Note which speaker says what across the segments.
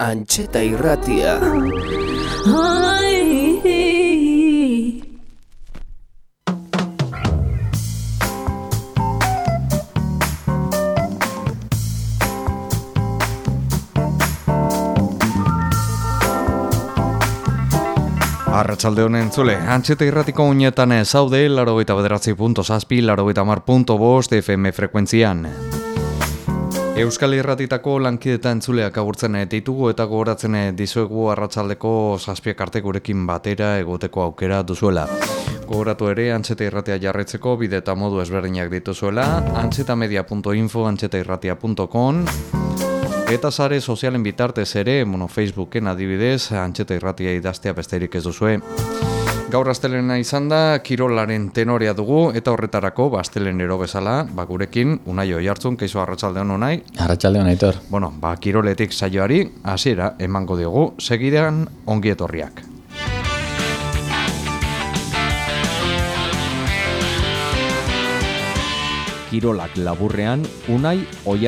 Speaker 1: Antxeta irratia.
Speaker 2: Arratxalde honen zule, antxeta irratiko unetan zaude, laro bederatzi punto zazpi, laro mar punto bost FM frekuentzian. Euskal Irratitako lankidetan entzuleak agurtzen ditugu eta gogoratzen dizuegu arratsaldeko zazpiak arte gurekin batera egoteko aukera duzuela. Gogoratu ere, antxeta irratia jarretzeko bide eta modu ezberdinak dituzuela, antxetamedia.info, antxetairratia.com, Eta sare sozialen bitartez ere, bueno, Facebooken adibidez, antxeta irratia idaztea besterik ez duzue. Gaur astelena izan da, kirolaren tenorea dugu, eta horretarako, bastelenero bezala, ba, gurekin, unai hoi hartzun, keizo arratsalde honu nahi.
Speaker 3: Arratxalde hona, Aitor.
Speaker 2: Bueno, ba, kiroletik saioari, hasiera emango diogu, segidean ongi etorriak.
Speaker 1: Kirolak laburrean, unai hoi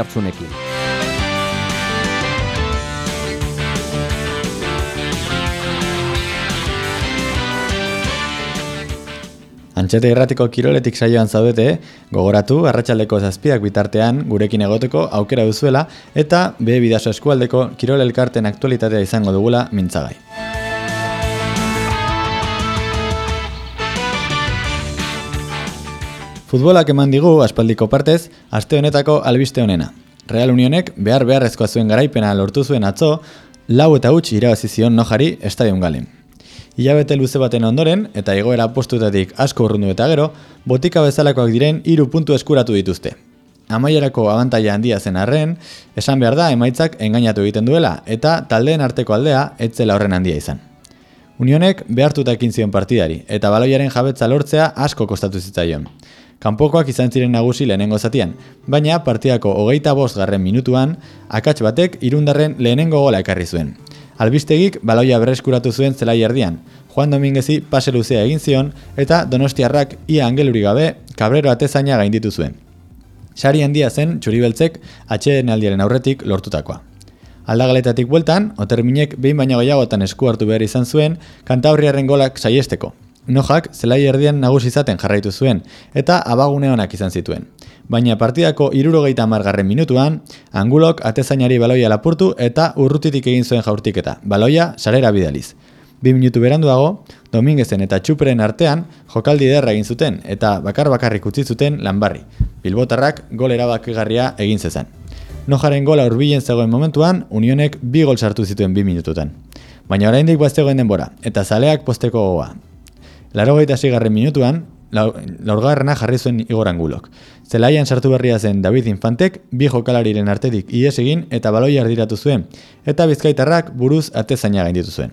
Speaker 3: Antxete irratiko kiroletik saioan zaudete, gogoratu, arratsaldeko zazpiak bitartean gurekin egoteko aukera duzuela eta be bidaso eskualdeko kirol elkarten aktualitatea izango dugula mintzagai. Futbolak eman digu aspaldiko partez, aste honetako albiste honena. Real Unionek behar beharrezkoa zuen garaipena lortu zuen atzo, lau eta huts irabazizion nojari estadion galen. Ilabete luze baten ondoren, eta egoera postutatik asko urrundu eta gero, botika bezalakoak diren hiru puntu eskuratu dituzte. Amaierako abantaia handia zen arren, esan behar da emaitzak engainatu egiten duela, eta taldeen arteko aldea etzela horren handia izan. Unionek behartuta ekin zion partidari, eta baloiaren jabetza lortzea asko kostatu zitzaion. Kanpokoak izan ziren nagusi lehenengo zatian, baina partidako hogeita bost garren minutuan, akats batek irundarren lehenengo gola ekarri zuen. Albistegik baloia berreskuratu zuen zelai erdian. Juan Dominguezi pase luzea egin zion eta Donostiarrak ia angeluri gabe kabrero atezaina gainditu zuen. Sari handia zen txuribeltzek atxeen aldiaren aurretik lortutakoa. Aldagaletatik bueltan, oterminek behin baino gehiagotan esku hartu behar izan zuen kantabriaren golak saiesteko. Nojak zelai erdian nagusi izaten jarraitu zuen eta abagune honak izan zituen baina partidako irurogeita margarren minutuan, angulok atezainari baloia lapurtu eta urrutitik egin zuen jaurtiketa, baloia sarera bidaliz. Bi minutu beranduago, Dominguezen eta Txuperen artean jokaldi derra egin zuten eta bakar bakarrik utzi zuten lanbarri. Bilbotarrak gol erabakigarria egin zezan. Nojaren gola urbilen zegoen momentuan, Unionek bi gol sartu zituen bi minututan. Baina oraindik baztegoen denbora, eta zaleak posteko gogoa. Laro garren minutuan, laurgarrena jarri zuen Igor Angulok. Zelaian sartu berria zen David Infantek, bi jokalariren artetik ies egin eta baloi ardiratu zuen, eta bizkaitarrak buruz atezaina gainditu zuen.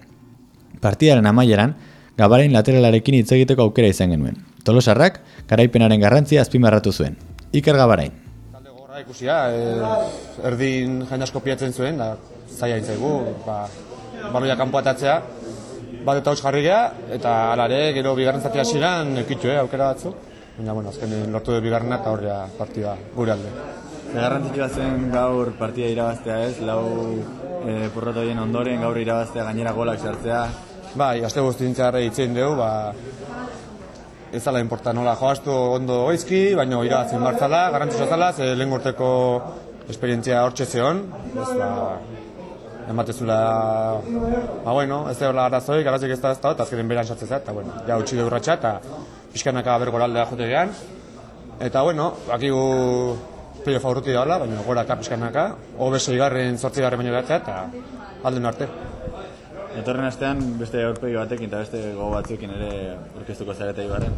Speaker 3: Partidaren amaieran, gabarain lateralarekin hitz egiteko aukera izan genuen. Tolosarrak, garaipenaren garrantzia azpimarratu zuen. Iker gabarain.
Speaker 4: Talde gorra ikusia, e, erdin jende asko piatzen zuen, da zaila intzaigu, ba, baloia kanpoatatzea, bat eta hos jarri eta alare gero bigarren zati hasieran ekitu, eh, aukera batzu. Baina, bueno, azken lortu du bigarrena eta horrea partida gure alde.
Speaker 3: Garrantzitsua zen gaur partida irabaztea ez, lau e, porrotoien ondoren gaur irabaztea gainera golak sartzea.
Speaker 4: Bai, aste guztintza harre itzen dugu, ba, ez zala importa nola joaztu ondo goizki, baina irabazien bartzala, garrantzitsua zala, ze lehen gorteko esperientzia hortxe zeon, ez, ba, ematezula ba bueno, ez da arazoi, garazik ez da ez da, eta azkenen beran sartzeza, eta bueno, ja utzi du urratxa, eta pixkanaka bergoraldea jote gehan. Eta bueno, bakigu playoff aurruti daula, baina gora ka pixkanaka, hobe garren, zortzi garren baino behatzea, eta alden arte.
Speaker 3: Etorren astean beste aurpegi batekin eta beste gogo batzuekin ere orkestuko zareta ibarren.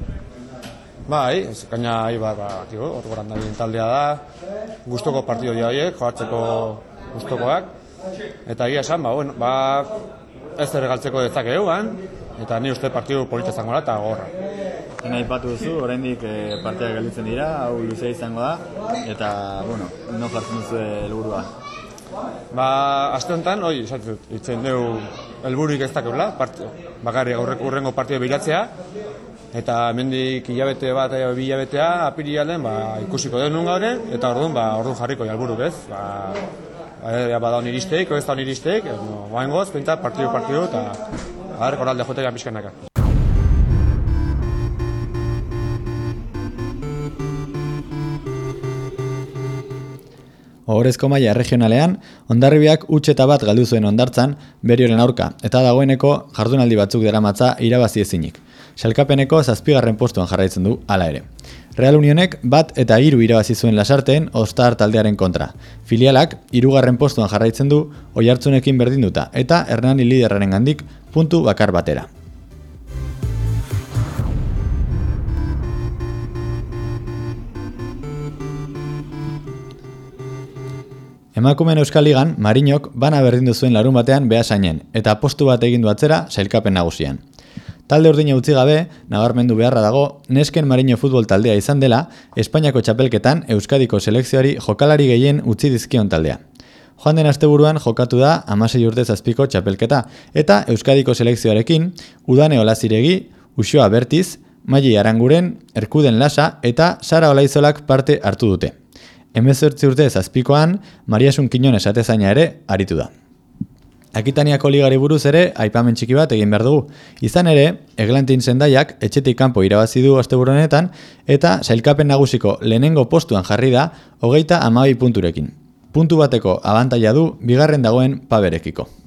Speaker 4: Bai, gaina ibar, ba, hor goran da taldea da, gustoko partido dia horiek, joatzeko gustokoak, Eta egia esan, ba, bueno, ba, ez ere galtzeko dezake eta ni uste partidu polita zango da, eta gorra.
Speaker 3: Hena ipatu duzu, oraindik e, partea gelditzen dira, hau luzea izango da, eta, bueno, no jartzen duzu helburua.
Speaker 4: Ba, aste honetan, oi, esatzen dut, itzen dugu helburuik ez dakeula, bakarri aurreko urrengo partio bilatzea, eta mendik hilabete bat, e, bi hilabetea, apiri ba, ikusiko den nun gaure, eta orduan, ba, orduan jarriko jalburuk ez, ba, Ea bada hon iristeik, ez da hon iristeik, no, oain goz, pintat, partidu, partidu, eta har, koralde jote gan pixkanaka.
Speaker 3: Ohorezko maila regionalean, ondarribiak utxe eta bat galdu zuen ondartzan, berioren aurka, eta dagoeneko jardunaldi batzuk deramatza irabazi ezinik. Salkapeneko zazpigarren postuan jarraitzen du hala ere. Real Unionek bat eta hiru irabazi zuen lasarteen Ostar taldearen kontra. Filialak hirugarren postuan jarraitzen du oihartzunekin berdinduta eta Hernani liderraren gandik puntu bakar batera. Emakumeen Euskal Ligan, Marinok bana berdindu zuen larun batean behasainen, eta postu bat egin du atzera sailkapen nagusian. Talde urdina utzi gabe, nabarmendu beharra dago, nesken Marino futbol taldea izan dela, Espainiako txapelketan Euskadiko selekzioari jokalari gehien utzi dizkion taldea. Joan den asteburuan jokatu da amasei urte zazpiko txapelketa, eta Euskadiko selekzioarekin, Udane Olaziregi, Uxoa Bertiz, Maili Aranguren, Erkuden Lasa eta Sara Olaizolak parte hartu dute. Hemezortzi urte zazpikoan, Mariasun Kinon esatezaina ere aritu da. Akitaniako ligari buruz ere, aipamen txiki bat egin behar dugu. Izan ere, Eglantin zendaiak etxetik kanpo irabazi du honetan eta sailkapen nagusiko lehenengo postuan jarri da, hogeita amabi punturekin. Puntu bateko abantaila du, bigarren dagoen paberekiko.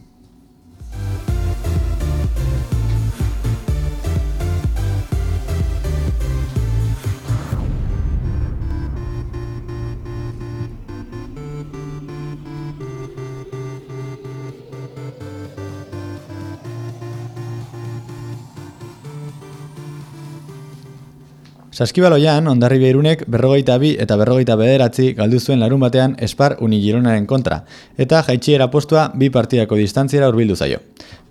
Speaker 3: Saskibaloian, ondarri irunek berrogeita bi eta berrogeita bederatzi galdu zuen larun batean Espar Unigironaren kontra, eta jaitxiera postua bi partidako distantziera urbildu zaio.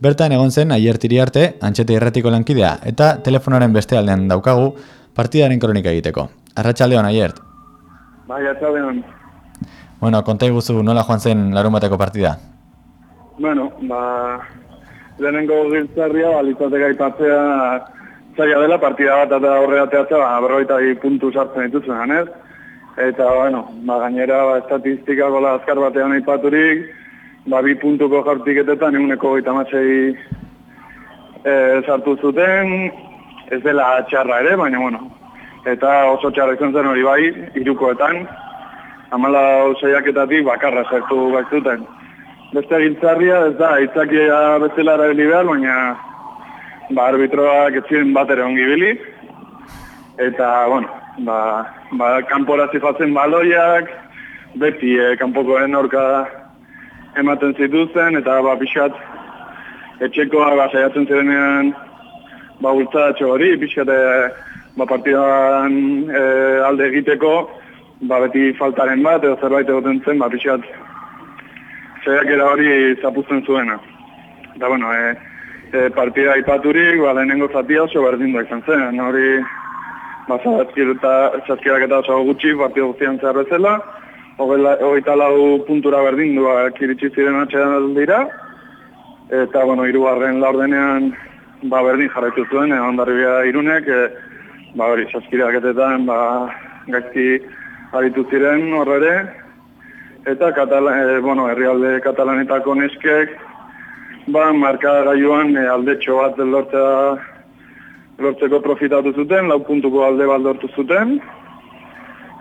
Speaker 3: Bertan egon zen aiertiri arte, antxete irratiko lankidea, eta telefonaren beste aldean daukagu partidaren kronika egiteko. Arratxaldeon, aiert?
Speaker 5: Bai, atxaldeon.
Speaker 3: Bueno, konta iguzu nola joan zen larun bateko partida?
Speaker 5: Bueno, ba, lehenengo giltzarria, balitzateka ipatzea, zaila dela partida bat eta aurrera teatza, ba, berroita puntu sartzen dituzen, ganez. Eta, bueno, ba, gainera, ba, estatistika gola azkar batean aipaturik, ba, bi puntuko jartiketetan eguneko gaita masei e, sartu zuten, ez dela txarra ere, baina, bueno, eta oso txarra izan zen hori bai, irukoetan, amala oseiaketatik bakarra sartu baitzuten. Beste gintzarria, ez da, itzakia bezala erabili behar, baina ba, arbitroak ez ziren bat ere ongi bili. Eta, bueno, ba, ba, kanpora zifatzen baloiak, beti eh, kanpokoen orka ematen zituzten, eta ba, pixat, etxekoa ba, saiatzen zirenean ba, ultzatxo hori, pixat, eh, ba, partidan eh, alde egiteko, ba, beti faltaren bat, edo zerbait egoten zen, ba, pixat, saiakera hori zapuzten zuena. Eta, bueno, eh, e, partida ipaturik, ba, lehenengo zatia oso berdin izan zen. Hori, ba, zazkirak eta oso gutxi partida guztian zehar bezala. Hogeita lau puntura berdin du, kiritsi ziren atxean dira. Eta, bueno, irugarren laurdenean, ba, berdin jarraitu zuen, e, ondarribia irunek, e, ba, hori, zazkirak ba, gaizki aritu ziren horre Eta, katala, e, bueno, herrialde katalanetako neskek, ba, marka gaioan e, alde bat lortzea, lortzeko profitatu zuten, lau puntuko alde bat lortu zuten,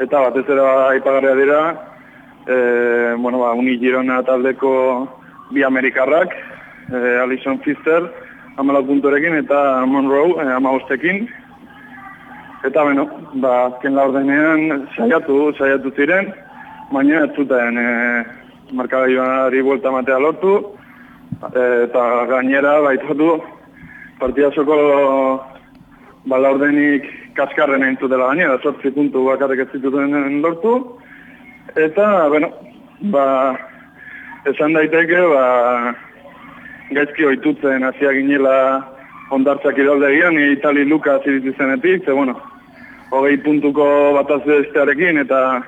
Speaker 5: eta bat ere aipagarria dira, e, bueno, ba, uni girona taldeko bi amerikarrak, e, Alison Pfister, amala punturekin, eta Monroe, e, ama Eta, bueno, ba, azken la ordenean saiatu, saiatu ziren, baina ez zuten e, markagaioari buelta matea lortu, eta gainera baitatu partidazoko balaurdenik kaskarren egin zutela gainera, sortzi puntu bakarrik ez zituten lortu, eta, bueno, ba, esan daiteke, ba, gaizki oitutzen hasia ginela ondartzak iraldegian, Itali Luka ziritizenetik, ze, bueno, hogei puntuko bataz bestearekin, eta,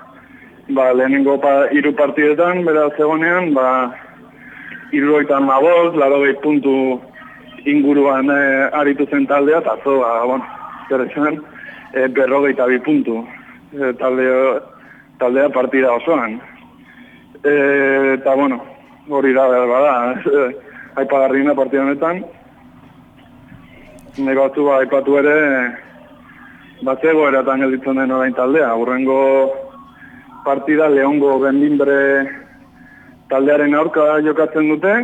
Speaker 5: ba, lehenengo pa, iru partidetan, beraz egonean, ba, irroitan maboz, laro puntu inguruan e, aritu zen taldea, eta zo, ba, bueno, zer esan, e, berrogeita bi puntu e, talde, taldea partida osoan. E, eta, bueno, hori da, bada, aipagarriena partida honetan. Negatu ba, aipatu ere, batzego eratan gelditzen den orain taldea. Urrengo partida Leongo Benbinbre taldearen aurka jokatzen dute.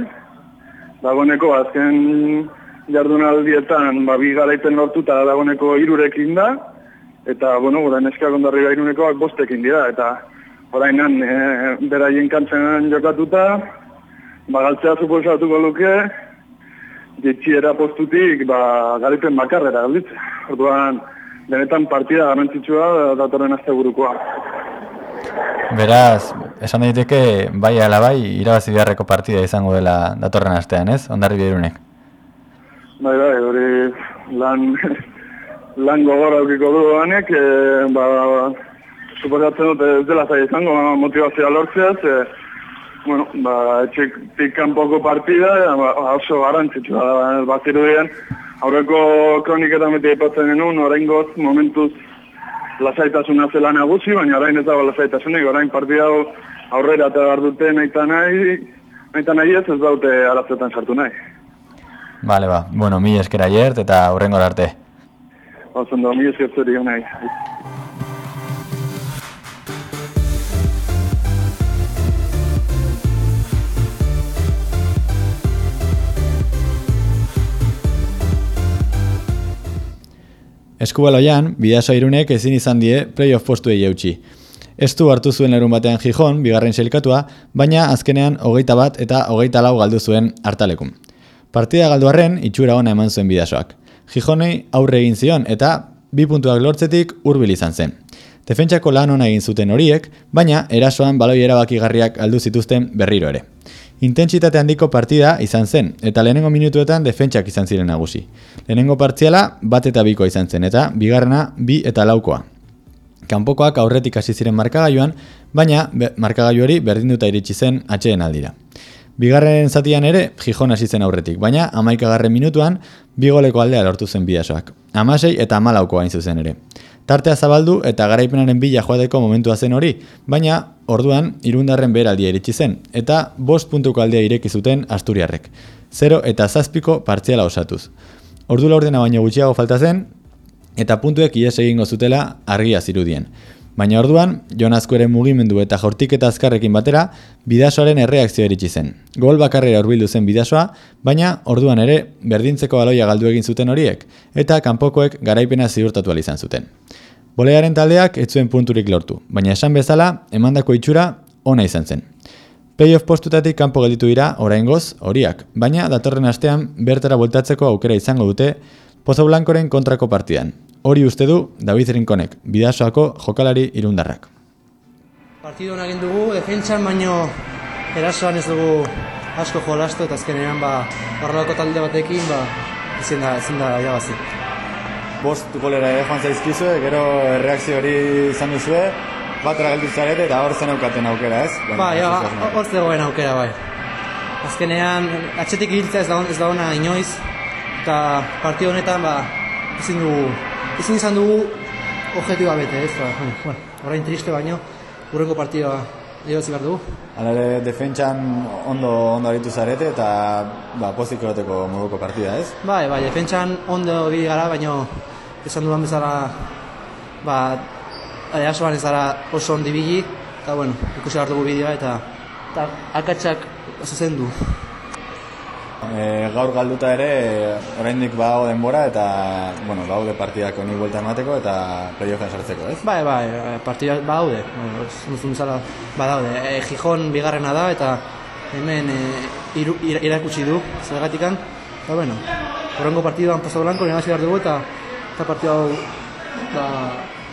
Speaker 5: Dagoneko azken jardunaldietan ba, bi garaipen lortuta dagoneko irurekin da. Eta, bueno, gura neska gondarri gairunekoak bostekin dira. Eta, orainan, e, beraien kantzen jokatuta, bagaltzea suposatuko luke, jetxiera postutik, ba, garipen bakarrera galditze. Orduan, benetan partida garrantzitsua datorren azte burukoa.
Speaker 3: Beraz, esan daiteke bai ala bai irabazi beharreko partida izango dela datorren astean, ez? Ondarri biderunek.
Speaker 5: Bai, bai, hori lan, lan gogor aukiko du anek, e, ba, suposatzen dute ez dela zai izango motivazioa lortzea, ze, bueno, ba, etxik kanpoko partida, ba, oso garantzitsua da, bat irudien, aurreko kroniketan beti aipatzen genuen, orain goz, momentuz, lasaitasuna zela nagusi, baina orain ez dago lasaitasunik, orain partida aurrera eta behar dute nahi eta nahi, nahi eta nahi ez ez daute arazetan sartu nahi.
Speaker 3: Bale, ba. Bueno, mi eskera jert eta horrengo arte.
Speaker 5: Ozondo, mi esker zuri nahi.
Speaker 3: Eskubaloian, bidasoa irunek ezin izan die playoff postuei eutxi. Ez du hartu zuen lerun batean Gijon, bigarren selkatua, baina azkenean hogeita bat eta hogeita lau galdu zuen hartalekun. Partida galduarren, itxura ona eman zuen bidasoak. Gijonei aurre egin zion eta bi puntuak lortzetik hurbil izan zen. Defentsako lan ona egin zuten horiek, baina erasoan baloi erabakigarriak aldu zituzten berriro ere. Intentsitate handiko partida izan zen, eta lehenengo minutuetan defentsak izan ziren nagusi. Lehenengo partziala bat eta biko izan zen, eta bigarrena bi eta laukoa. Kanpokoak aurretik hasi ziren markagailuan, baina markagailu hori berdinduta iritsi zen atxeen aldira. Bigarren zatian ere, Gijon hasi zen aurretik, baina amaikagarren minutuan, bigoleko aldea lortu zen bidasoak. Amasei eta amalaukoa hain zuzen ere. Tartea zabaldu eta garaipenaren bila joateko momentua zen hori, baina orduan irundarren beraldia iritsi zen, eta bost puntuko aldea ireki zuten Asturiarrek. Zero eta zazpiko partziala osatuz. Ordu laurdena baino gutxiago falta zen, eta puntuek ies egingo zutela argia zirudien. Baina orduan, Jon Azkueren mugimendu eta jortik eta azkarrekin batera, bidasoaren erreakzio eritsi zen. Gol bakarrera urbildu zen bidasoa, baina orduan ere berdintzeko baloia galdu egin zuten horiek, eta kanpokoek garaipena ziurtatu izan zuten. Bolearen taldeak ez zuen punturik lortu, baina esan bezala, emandako itxura ona izan zen. Playoff postutatik kanpo gelditu dira oraingoz horiak, baina datorren astean bertara voltatzeko aukera izango dute Pozo Blankoren kontrako partidan. Hori uste du David Rinkonek, bidasoako jokalari irundarrak.
Speaker 6: Partidu egin dugu, defentsan baino erasoan ez dugu asko jolastu eta azkenean ba, barralako talde batekin ba, ezin da, ezin da irabazi
Speaker 3: bost golera ere joan zaizkizue, gero erreakzio hori izan duzue, bat erageltu zarete eta hor zen aukaten aukera, ez?
Speaker 6: Ba, ja, hor zegoen aukera, bai. Azkenean, atxetik hiltza ez da, ez da ona inoiz, eta partio honetan, ba, ezin dugu, ezin izan dugu objektiba bete, ez? Ba, bueno, orain triste baino, urrengo partioa irabazi behar dugu.
Speaker 3: Hala ere, defentsan ondo, ondo aritu zarete eta ba, pozik eroteko moduko partida, ez?
Speaker 6: Bai, bai, defentsan ondo bi gara, baino esan duan bezala ba, erasoan ez dara oso ondi bili, eta bueno, ikusi hartugu bideoa eta, eta akatsak zuzen du.
Speaker 3: E, gaur galduta ere, oraindik badago denbora eta, bueno, baude partidak honi buelta emateko eta playoffan sartzeko, ez?
Speaker 6: Bai, bai, partidak badaude, bueno, zuzun zala badaude. E, Gijon bigarrena da eta hemen e, iru, irakutsi du, zergatikan, eta bueno, horrengo partiduan Pozo Blanco nire behar dugu eta eta partidu hau ba,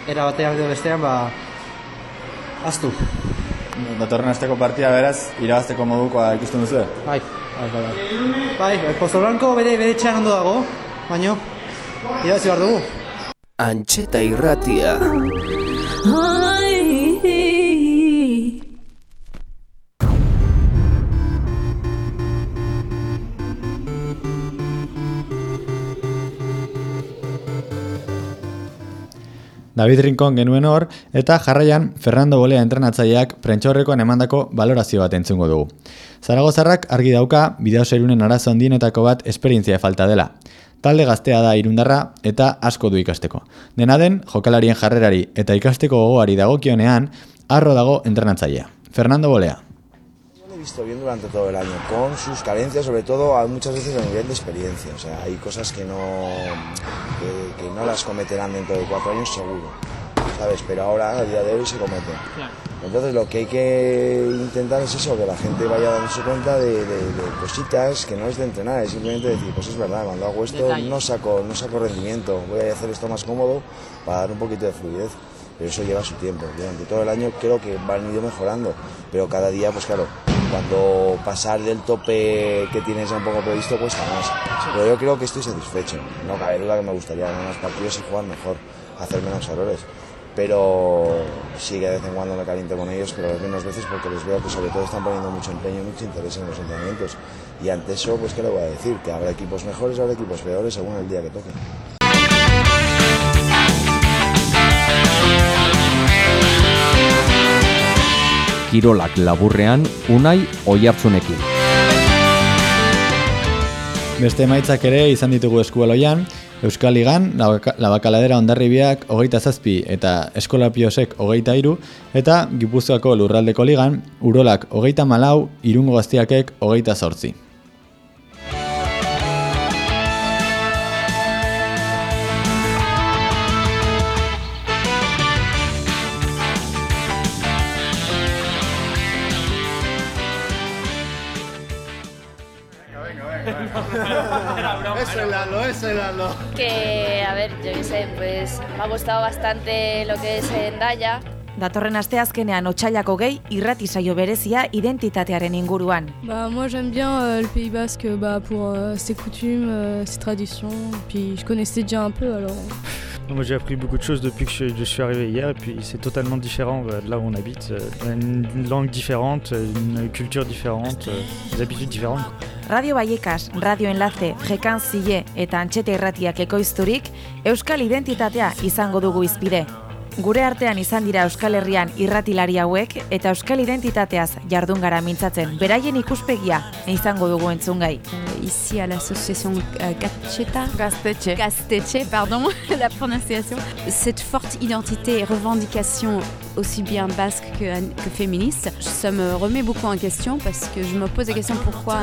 Speaker 6: era batean edo bestean ba, aztu.
Speaker 3: Datorren azteko partida beraz, irabazteko modukoa ikusten duzu?
Speaker 6: Bai, bai, bai. Bai, Pozo Blanco bere, bere txan ondo dago, baino, irabazi behar dugu.
Speaker 1: Antxeta irratia.
Speaker 3: David Rincon genuen hor, eta jarraian Fernando Bolea entrenatzaileak prentxorrekoan emandako valorazio bat entzungo dugu. Zaragozarrak argi dauka, bideoserunen arazo handienetako bat esperientzia falta dela. Talde gaztea da irundarra eta asko du ikasteko. Dena den, jokalarien jarrerari eta ikasteko gogoari dagokionean, arro dago entrenatzailea. Fernando Bolea.
Speaker 7: Visto bien durante todo el año, con sus carencias, sobre todo a- muchas veces a nivel de experiencia. O sea, hay cosas que no, que, que no las cometerán dentro de cuatro años seguro, ¿sabes? Pero ahora, a día de hoy, se cometen. Entonces lo que hay que intentar es eso, que la gente vaya dándose cuenta de, de- de cositas que no es de entrenar, es simplemente decir, pues es verdad, cuando hago esto no saco, no saco rendimiento, voy a hacer esto más cómodo para dar un poquito de fluidez. Pero eso lleva su tiempo. Durante todo el año creo que van ido mejorando, pero cada día, pues claro, cuando pasar del tope que tienes ya un poco previsto cuesta más. Pero yo creo que estoy satisfecho. No cabe duda que me gustaría ganar más partidos y jugar mejor, hacer menos errores pero sí que de vez en cuando me caliento con ellos, pero menos veces porque les veo que sobre todo están poniendo mucho empeño y mucho interés en los entrenamientos. Y ante eso, pues qué le voy a decir, que habrá equipos mejores, habrá equipos peores según el día que toque.
Speaker 2: Kirolak laburrean, unai oihartzunekin.
Speaker 3: Beste emaitzak ere izan ditugu eskualoian, Euskal Ligan, Labaka- Labakaladera ondarribiak hogeita zazpi eta Eskolapiosek hogeita iru, eta Gipuzkoako lurraldeko ligan, Urolak hogeita malau, Irungo gaztiakek hogeita zortzi.
Speaker 8: Que, a ver, yo qué sé, pues me ha gustado bastante lo que es Endaya.
Speaker 9: Datorren asteazkenean otsailako gehi irrati saio berezia identitatearen inguruan.
Speaker 10: Bah, moi j'aime bien euh, le Pays Basque bah, pour euh, ses coutumes, euh, ses traditions. Puis je connaissais déjà un peu alors.
Speaker 11: Moi j'ai appris beaucoup de choses depuis que je, je suis arrivé hier et puis c'est totalement différent euh, de là où on habite. Euh, Une, une langue différente, une culture différente, euh, des habitudes différentes.
Speaker 9: Radio Baiekas, Radio Enlace, Jekan Zile eta Antxete Irratiak ekoizturik, Euskal Identitatea izango dugu izpide. Gure artean izan dira Euskal Herrian irratilari hauek eta Euskal Identitateaz jardun gara mintzatzen. Beraien ikuspegia izango dugu entzungai.
Speaker 12: ici à l'association euh, Gasteta.
Speaker 9: Gastetxe.
Speaker 12: Gasteche, pardon, la prononciation. Cette forte identité et revendication aussi bien basque que, que féministe, ça me remet beaucoup en question parce que je me pose la question pourquoi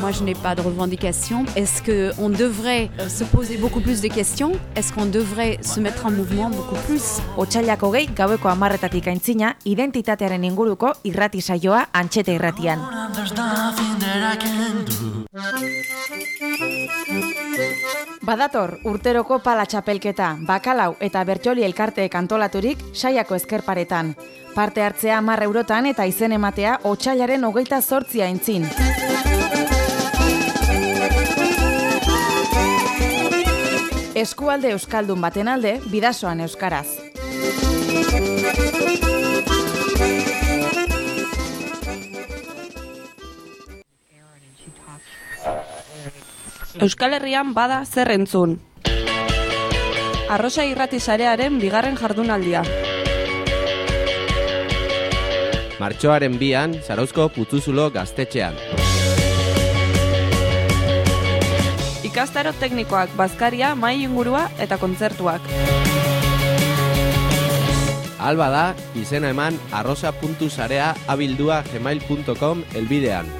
Speaker 12: moi je n'ai pas de revendication. Est-ce qu'on devrait euh, se poser beaucoup plus de questions? Est-ce qu'on devrait se mettre en mouvement beaucoup plus?
Speaker 9: Otsailako gehi gaueko amarretatik aintzina, identitatearen inguruko irrati saioa Antxete Irratian. Badator urteroko pala txapelketa, bakalau eta bertxoli elkarteek antolaturik saiako ezkerparetan. Parte hartzea mar eurotan eta izen ematea otsailaren hogeita zortzia entzin. Eskualde Euskaldun baten alde, bidasoan Euskaraz.
Speaker 13: Euskal Herrian bada zer entzun. Arrosa irrati sarearen bigarren jardunaldia.
Speaker 1: Martxoaren bian, Zarauzko Putzuzulo gaztetxean.
Speaker 13: Ikastaro teknikoak, bazkaria, mai ingurua eta kontzertuak.
Speaker 1: Alba da, izena eman arrosa.sarea abildua gmail.com elbidean.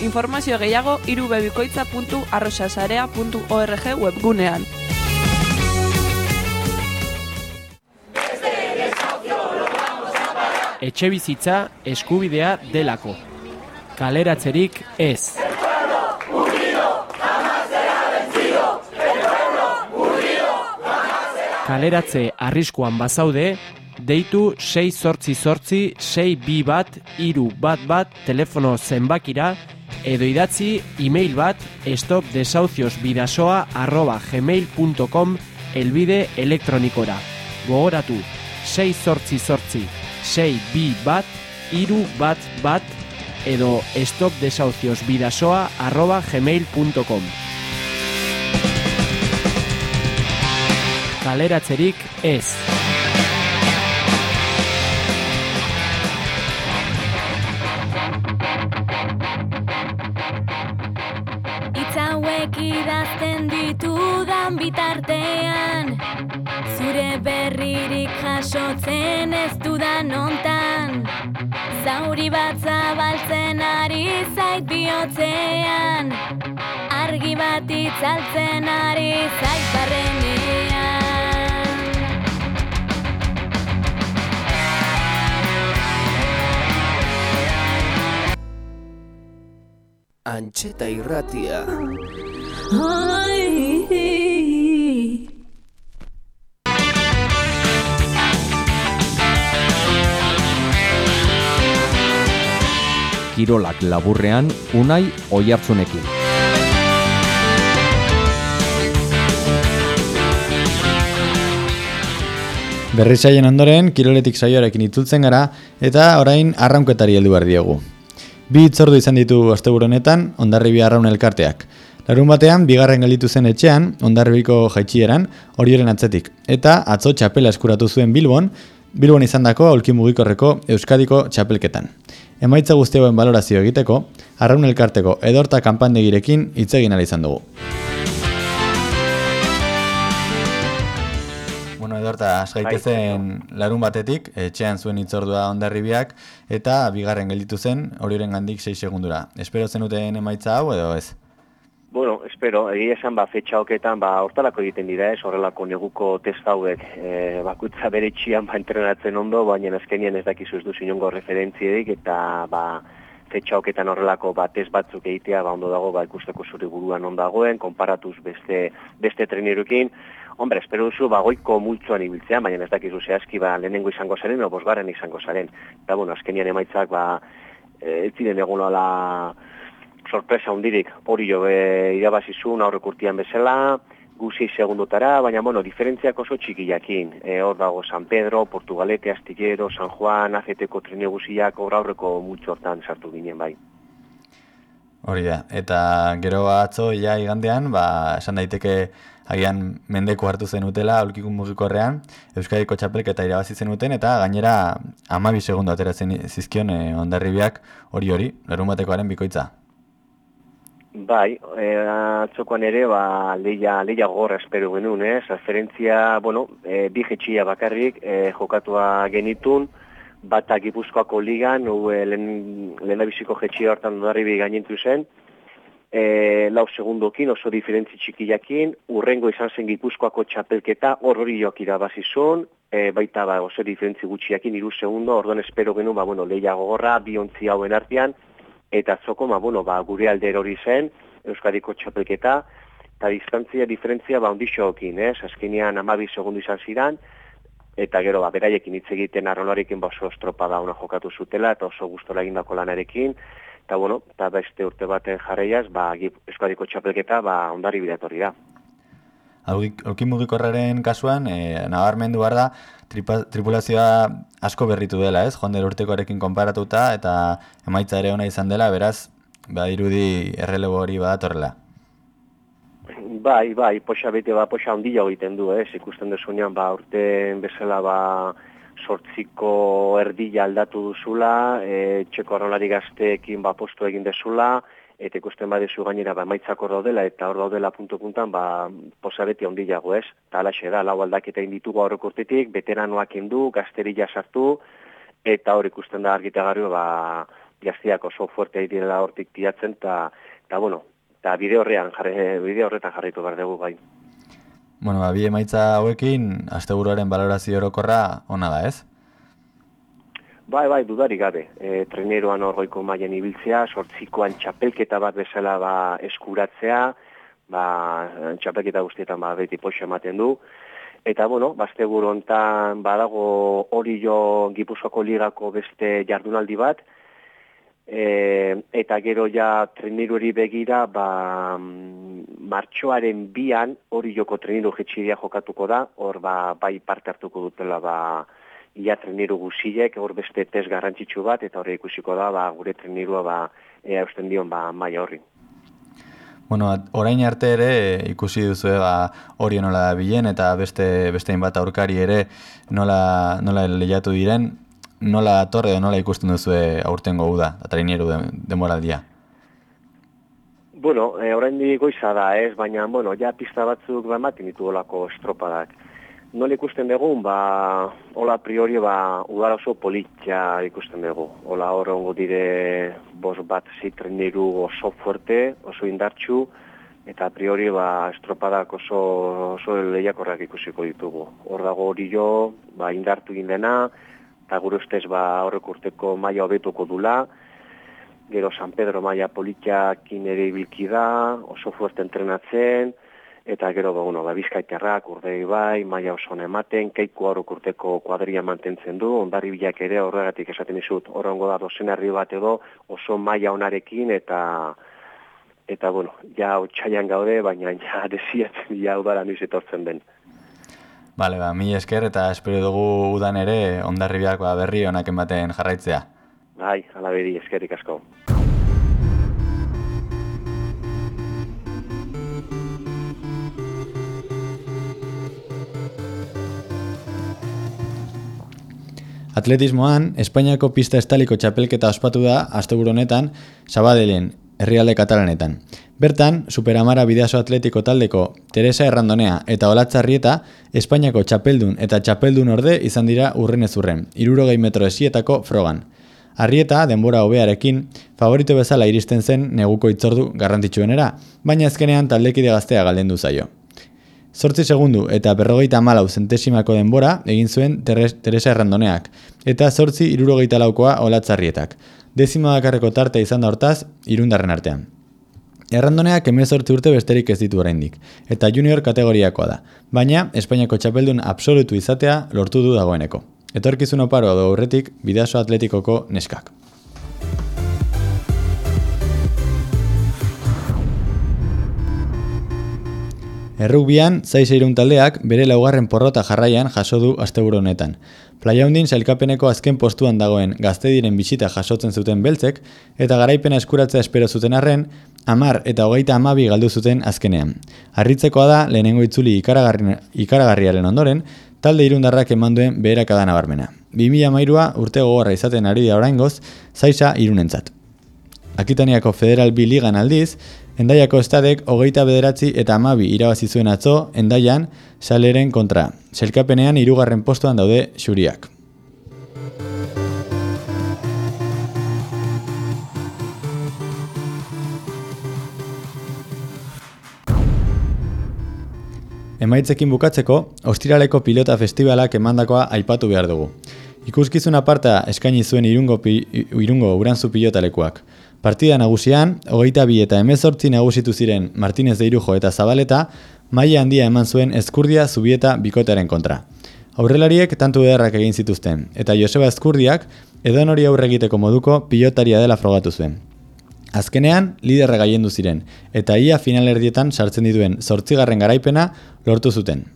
Speaker 13: Informazio gehiago irubebikoitza.arrosasarea.org webgunean.
Speaker 14: Etxe bizitza eskubidea delako. Kaleratzerik ez. Kaleratze arriskuan bazaude, deitu 6 sortzi sortzi 6 bi bat iru bat bat telefono zenbakira edo idatzi e-mail bat stopdesahuciosbidasoa arroba gmail.com elbide elektronikora. Gogoratu, 6 sortzi sortzi 6 bi bat iru bat bat edo stopdesahuciosbidasoa arroba gmail.com kaleratzerik ez.
Speaker 15: Idazten ditudan bitartean. Zure berririk jasotzen ez dudan ontan Zauri bat zabaltzen ari zait bihotzean. Argi bat itzaltzen ari zait barrenean.
Speaker 14: Antxeta irratia.
Speaker 2: Kirolak laburrean Unai Oiartzunekin.
Speaker 3: Berri saien ondoren, kiroletik saioarekin itzultzen gara, eta orain arraunketari heldu behar diegu. Bi itzordu izan ditu asteburu honetan, ondarribi arraun elkarteak. Larun batean, bigarren gelditu zen etxean, ondarribiko jaitxieran, horioren atzetik. Eta atzo txapela eskuratu zuen Bilbon, Bilbon izandako aulki mugikorreko Euskadiko txapelketan. Emaitza guzti hauen balorazio egiteko, arraun elkarteko edorta kanpandegirekin hitz egin izan dugu. Bueno, edorta, gaitezen larun batetik, etxean zuen hitzordua ondarribiak, eta bigarren gelditu zen, horioren gandik 6 segundura. Espero zenuten emaitza hau edo ez?
Speaker 16: Bueno, espero, egia esan ba, fetxa hoketan, ba, hortalako egiten dira ez, horrelako neguko test hauek, e, bakutza bere txian ba, entrenatzen ondo, baina azkenien ez dakizu ez du zinongo referentziedik, eta ba, fetxa hoketan horrelako ba, test batzuk egitea, ba, ondo dago, ba, ikusteko zure buruan ondo dagoen, konparatuz beste, beste trenerukin, Hombre, espero duzu, ba, goiko multzuan ibiltzea, baina ez dakizu zehazki, ba, lehenengo izango zaren, o bosgarren izango zaren. Eta, bueno, azkenian emaitzak, ba, e, ez ziren egun la sorpresa hundirik hori jo e, irabazizun aurrek urtian bezala, guzi segundotara, baina, bueno, diferentziak oso txikiakin. E, hor dago San Pedro, Portugalete, Astillero, San Juan, Azeteko trene guziak, hor aurreko multzo hortan sartu ginen bai.
Speaker 3: Hori da, eta gero atzo ja igandean, ba, esan daiteke agian mendeko hartu zenutela aulkikun mugikorrean, Euskadiko txapelketa irabazi zenuten, eta gainera amabi segundo ateratzen zizkion eh, ondarribiak hori hori, lerun batekoaren bikoitza.
Speaker 16: Bai, e, atzokoan ere, ba, leia, leia gorra espero genuen, ez? Referentzia, bueno, e, bi jetxia bakarrik e, jokatua genitun, bata gipuzkoako ligan, nu e, lehen, lehen abiziko jetxia hortan ondarribi gainintu zen, e, lau segundokin, oso diferentzi txikiakin, urrengo izan zen gipuzkoako txapelketa, hor hori joak irabazizun, e, baita ba, oso diferentzi gutxiakin, iru segundo, orduan espero genuen, ba, bueno, leia gogorra, bi ontzi hauen artean, eta zoko, ba, bueno, ba, gure alder hori zen, Euskadiko txapelketa, eta distantzia, diferentzia, ba, ondixo okin, ez? Azkenean, amabi segundu izan zidan, eta gero, ba, beraiekin hitz egiten arrolarekin, ba, oso estropa da una jokatu zutela, eta oso gustora egindako lanarekin, eta, bueno, eta beste urte baten jarreiaz, ba, Euskadiko txapelketa, ba, ondari bidatorri da.
Speaker 3: Aulkin mugikorraren kasuan, e, nabarmendu behar da, tripulazioa asko berritu dela, ez? Joan urtekoarekin konparatuta, eta emaitza ere ona izan dela, beraz, badirudi errelebo hori badatorrela.
Speaker 16: Bai, bai, poxa bete, ba, poxa ondila egiten du, ez? Ikusten desunean, ba, urten bezala, ba, sortziko erdila aldatu duzula, e, txeko arrolari gazteekin, ba, postu egin dezula, eta ikusten badezu gainera ba maitzak hor daudela eta hor daudela punto puntan ba posabeti hondilago, ez? Ta alaxe da, lau aldaketa egin ditugu aurrek urtetik, veteranoak indu, gazterilla sartu eta hor ikusten da argitagarri ba gaztiak oso fuerte direla hortik tiatzen ta ta bueno, ta bide horrean jarri bide horretan jarritu bar dugu bai.
Speaker 3: Bueno, ba, bi emaitza hauekin asteburuaren balorazio orokorra ona da, ez?
Speaker 16: Bai, bai, dudarik gabe. E, treneroan horgoiko mailen ibiltzea, sortzikoan txapelketa bat bezala ba, eskuratzea, ba, txapelketa guztietan ba, beti poxa ematen du. Eta, bueno, bazte ontan badago hori jo Gipuzkoako ligako beste jardunaldi bat, e, eta gero ja trenerori begira, ba, martxoaren bian hori joko trenero jetxiria jokatuko da, hor ba, bai parte hartuko dutela ba, ia treniru guziek, hor beste test garrantzitsu bat, eta hori ikusiko da, ba, gure trenirua ba, ea usten dion ba, maia horri.
Speaker 3: Bueno, orain arte ere ikusi duzu ba, hori nola da bilen eta beste beste hainbat aurkari ere nola, nola lehiatu diren, nola torre edo nola ikusten duzu aurtengo uda, traineru de, demoraldia.
Speaker 16: Bueno, e, orain goiza da, ez, baina, bueno, ja pista batzuk ba, ematen ditu olako estropadak. Nola ikusten dugun, ba, hola priori, ba, udara oso politia ikusten dugu. Hola hor ongo dire bos bat zitreneru oso fuerte, oso indartxu, eta a priori, ba, estropadak oso, oso lehiakorrak ikusiko ditugu. Hor dago hori jo, ba, indartu egin dena, eta gure ustez, ba, horrek urteko maila hobetuko dula, gero San Pedro maila politiakin ere ibilki da, oso fuerte entrenatzen, eta gero, ba, bueno, ba, bizkaitarrak, urdei bai, maila oso ematen, keiko horrek urteko kuadria mantentzen du, ondarri bilak ere horregatik esaten dizut, horrengo da dozenarri bat edo oso maila onarekin, eta eta, bueno, ja otxaian gaude, baina ja desiatzen ja udara nuiz etortzen den.
Speaker 3: Bale, ba, mi esker eta espero dugu udan ere ondarribiak ba, berri onak ematen jarraitzea.
Speaker 16: Bai, alabedi, eskerrik asko.
Speaker 3: Atletismoan, Espainiako pista estaliko txapelketa ospatu da asteburu honetan Sabadellen, herrialde katalanetan. Bertan, Superamara Bidaso Atletiko taldeko Teresa Errandonea eta Olatzarrieta Espainiako txapeldun eta txapeldun orde izan dira urren ez urren, irurogei metro esietako frogan. Arrieta, denbora hobearekin, favorito bezala iristen zen neguko itzordu garrantzitsuenera, baina azkenean taldekide gaztea galdendu zaio. Zortzi segundu eta berrogeita malau zentesimako denbora egin zuen Teres, Teresa Errandoneak, eta zortzi irurogeita laukoa olatzarrietak. Dezima bakarreko tarte izan da hortaz, irundarren artean. Errandoneak emezortzi urte besterik ez ditu oraindik, eta junior kategoriakoa da, baina Espainiako txapeldun absolutu izatea lortu du dagoeneko. Etorkizun oparo do aurretik bidaso atletikoko neskak. Errugbian, zaiz eirun taldeak bere laugarren porrota jarraian jaso du asteburu honetan. Playa hundin sailkapeneko azken postuan dagoen gazte diren bisita jasotzen zuten beltzek, eta garaipena eskuratzea espero zuten arren, amar eta hogeita amabi galdu zuten azkenean. Harritzekoa da, lehenengo itzuli ikaragarri, ikaragarriaren ondoren, talde irundarrak eman duen beherakada nabarmena. 2000 mairua urte gogorra izaten ari da oraingoz, zaiza irunentzat. Akitaniako Federal B Ligan aldiz, Endaiako estadek hogeita bederatzi eta amabi irabazi zuen atzo, Endaian, saleren kontra. Selkapenean hirugarren postuan daude xuriak. Emaitzekin bukatzeko, Ostiraleko pilota festivalak emandakoa aipatu behar dugu. Ikuskizun aparta eskaini zuen irungo, pi, irungo urantzu pilotalekuak. Partida nagusian, hogeita bi eta emezortzi nagusitu ziren Martinez de Irujo eta Zabaleta, maila handia eman zuen ezkurdia zubieta bikotearen kontra. Aurrelariek tantu beharrak egin zituzten, eta Joseba Ezkurdiak edon hori aurre egiteko moduko pilotaria dela frogatu zuen. Azkenean, liderra gaiendu ziren, eta ia finalerdietan sartzen dituen zortzigarren garaipena lortu zuten.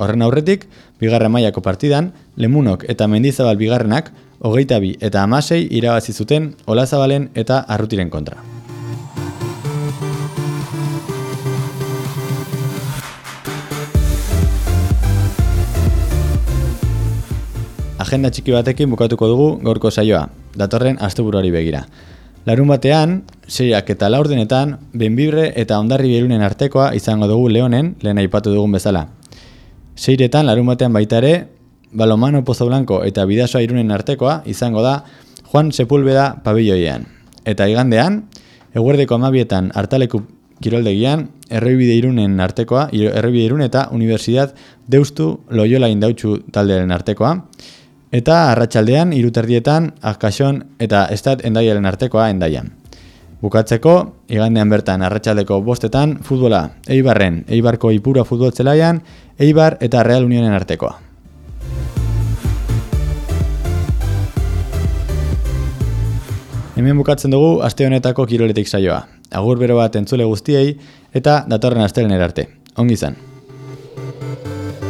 Speaker 3: Horren aurretik, bigarren mailako partidan, Lemunok eta Mendizabal bigarrenak, hogeita bi eta amasei irabazi zuten Olazabalen eta Arrutiren kontra. Agenda txiki batekin bukatuko dugu gaurko saioa, datorren asteburuari begira. Larun batean, seiak eta laurdenetan, benbibre eta ondarri berunen artekoa izango dugu leonen, lehen aipatu dugun bezala. Seiretan, larun batean baita ere, Balomano Pozo Blanco eta Bidasoa irunen artekoa izango da Juan Sepulveda pabilloian. Eta igandean, eguerdeko amabietan hartaleku kiroldegian, errebide irunen artekoa, errebide irun eta Universidad Deustu Loyola Indautxu taldearen artekoa, eta arratsaldean iruterdietan Akason eta Estat Endaiaren artekoa endaian. Bukatzeko, igandean bertan arratsaldeko bostetan, futbola, Eibarren, Eibarko Ipura futbol zelaian, Eibar eta Real Unionen artekoa. Hemen bukatzen dugu aste honetako kiroletik saioa. Agur bero bat entzule guztiei eta datorren astelen erarte. Ongi izan.